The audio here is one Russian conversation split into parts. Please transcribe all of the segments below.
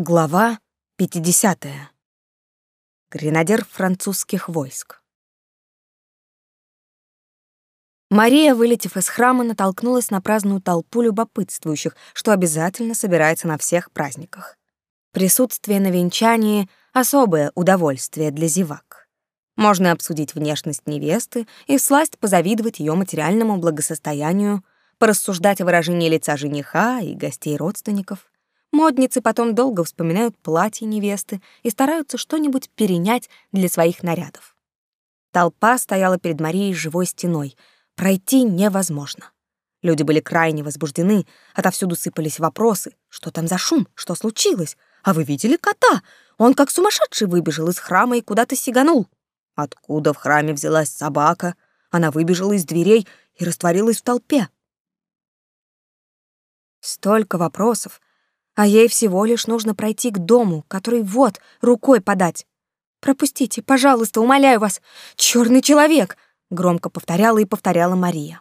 Глава 50. Гренадер французских войск. Мария, вылетев из храма, натолкнулась на праздную толпу любопытствующих, что обязательно собирается на всех праздниках. Присутствие на венчании — особое удовольствие для зевак. Можно обсудить внешность невесты и всласть позавидовать ее материальному благосостоянию, порассуждать о выражении лица жениха и гостей родственников — Модницы потом долго вспоминают платье невесты и стараются что-нибудь перенять для своих нарядов. Толпа стояла перед Марией живой стеной. Пройти невозможно. Люди были крайне возбуждены, отовсюду сыпались вопросы. Что там за шум? Что случилось? А вы видели кота? Он как сумасшедший выбежал из храма и куда-то сиганул. Откуда в храме взялась собака? Она выбежала из дверей и растворилась в толпе. Столько вопросов, а ей всего лишь нужно пройти к дому, который вот, рукой подать. «Пропустите, пожалуйста, умоляю вас! Черный человек!» — громко повторяла и повторяла Мария.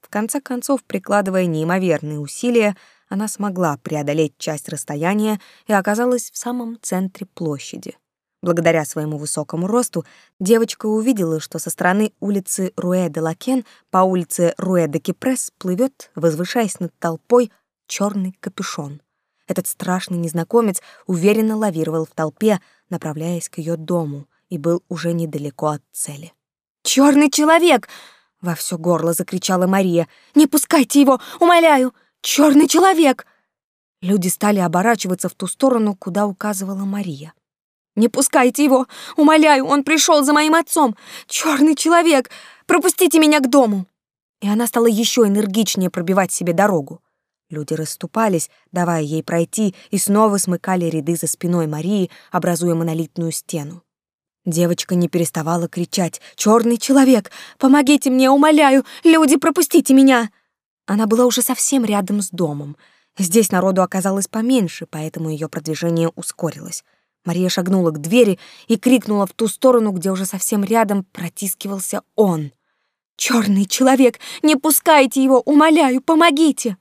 В конце концов, прикладывая неимоверные усилия, она смогла преодолеть часть расстояния и оказалась в самом центре площади. Благодаря своему высокому росту девочка увидела, что со стороны улицы Руэ-де-Лакен по улице Руэ-де-Кипрес плывет, возвышаясь над толпой, черный капюшон. Этот страшный незнакомец уверенно лавировал в толпе, направляясь к ее дому, и был уже недалеко от цели. «Черный человек!» — во все горло закричала Мария. «Не пускайте его! Умоляю! Черный человек!» Люди стали оборачиваться в ту сторону, куда указывала Мария. «Не пускайте его! Умоляю, он пришел за моим отцом! Черный человек! Пропустите меня к дому!» И она стала еще энергичнее пробивать себе дорогу. Люди расступались, давая ей пройти, и снова смыкали ряды за спиной Марии, образуя монолитную стену. Девочка не переставала кричать «Черный человек! Помогите мне, умоляю! Люди, пропустите меня!» Она была уже совсем рядом с домом. Здесь народу оказалось поменьше, поэтому ее продвижение ускорилось. Мария шагнула к двери и крикнула в ту сторону, где уже совсем рядом протискивался он. «Черный человек! Не пускайте его! Умоляю, помогите!»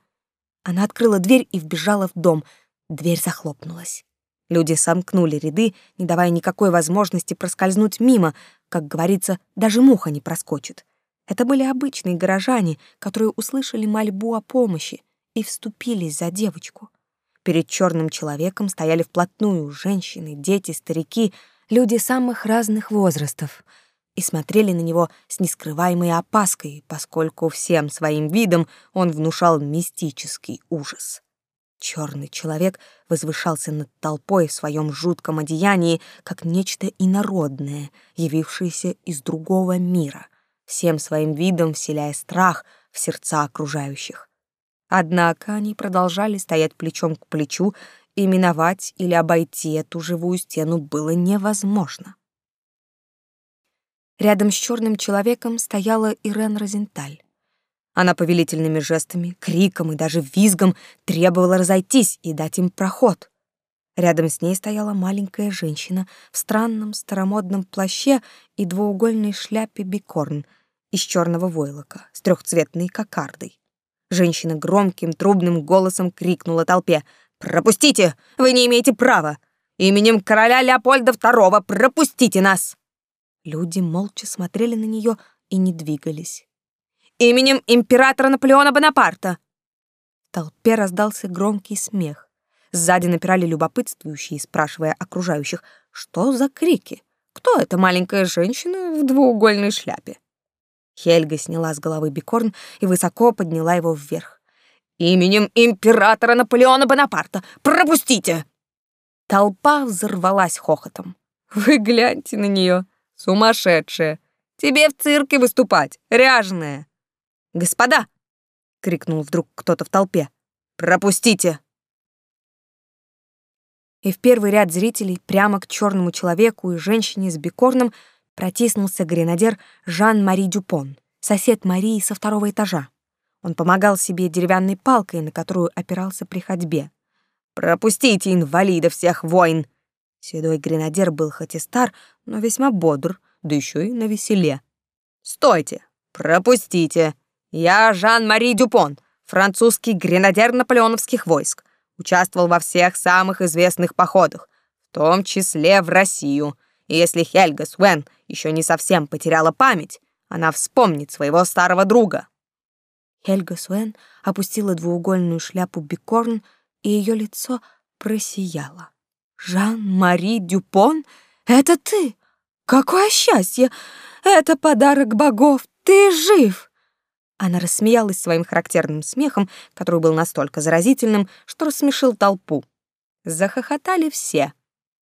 Она открыла дверь и вбежала в дом. Дверь захлопнулась. Люди сомкнули ряды, не давая никакой возможности проскользнуть мимо. Как говорится, даже муха не проскочит. Это были обычные горожане, которые услышали мольбу о помощи и вступились за девочку. Перед черным человеком стояли вплотную женщины, дети, старики, люди самых разных возрастов — и смотрели на него с нескрываемой опаской, поскольку всем своим видом он внушал мистический ужас. Черный человек возвышался над толпой в своем жутком одеянии, как нечто инородное, явившееся из другого мира, всем своим видом вселяя страх в сердца окружающих. Однако они продолжали стоять плечом к плечу, и миновать или обойти эту живую стену было невозможно. Рядом с черным человеком стояла Ирен Розенталь. Она повелительными жестами, криком и даже визгом требовала разойтись и дать им проход. Рядом с ней стояла маленькая женщина в странном старомодном плаще и двуугольной шляпе бикорн из черного войлока с трехцветной кокардой. Женщина громким трубным голосом крикнула толпе «Пропустите! Вы не имеете права! Именем короля Леопольда II пропустите нас!» Люди молча смотрели на нее и не двигались. «Именем императора Наполеона Бонапарта!» В толпе раздался громкий смех. Сзади напирали любопытствующие, спрашивая окружающих, что за крики? Кто эта маленькая женщина в двуугольной шляпе? Хельга сняла с головы бикорн и высоко подняла его вверх. «Именем императора Наполеона Бонапарта! Пропустите!» Толпа взорвалась хохотом. «Вы гляньте на нее!» Сумасшедшая! Тебе в цирке выступать, ряженая!» «Господа!» — крикнул вдруг кто-то в толпе. «Пропустите!» И в первый ряд зрителей прямо к черному человеку и женщине с бикорном протиснулся гренадер Жан-Мари Дюпон, сосед Марии со второго этажа. Он помогал себе деревянной палкой, на которую опирался при ходьбе. «Пропустите инвалидов всех войн!» Седой гренадер был хоть и стар, но весьма бодр, да еще и на веселе. «Стойте! Пропустите! Я Жан-Мари Дюпон, французский гренадер наполеоновских войск. участвовал во всех самых известных походах, в том числе в Россию. И если Хельга Свен еще не совсем потеряла память, она вспомнит своего старого друга. Хельга Свен опустила двуугольную шляпу бикорн, и ее лицо просияло. «Жан-Мари Дюпон, это ты! Какое счастье! Это подарок богов! Ты жив!» Она рассмеялась своим характерным смехом, который был настолько заразительным, что рассмешил толпу. Захохотали все.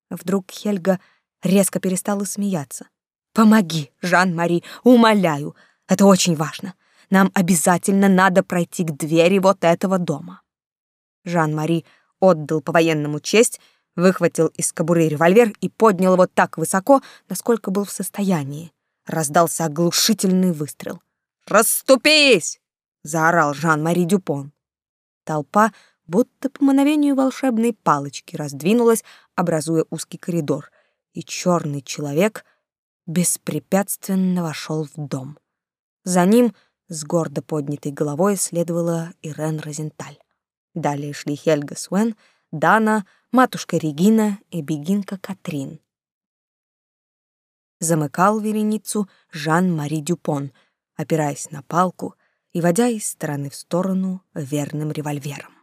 Вдруг Хельга резко перестала смеяться. «Помоги, Жан-Мари, умоляю, это очень важно. Нам обязательно надо пройти к двери вот этого дома». Жан-Мари отдал по-военному честь, выхватил из кобуры револьвер и поднял его так высоко, насколько был в состоянии. Раздался оглушительный выстрел. «Расступись!» — заорал Жан-Мари Дюпон. Толпа, будто по мановению волшебной палочки, раздвинулась, образуя узкий коридор, и черный человек беспрепятственно вошел в дом. За ним с гордо поднятой головой следовала Ирен Розенталь. Далее шли Хельга Суэн, Дана, матушка Регина и бегинка Катрин. Замыкал вереницу Жан-Мари Дюпон, опираясь на палку и водя из стороны в сторону верным револьвером.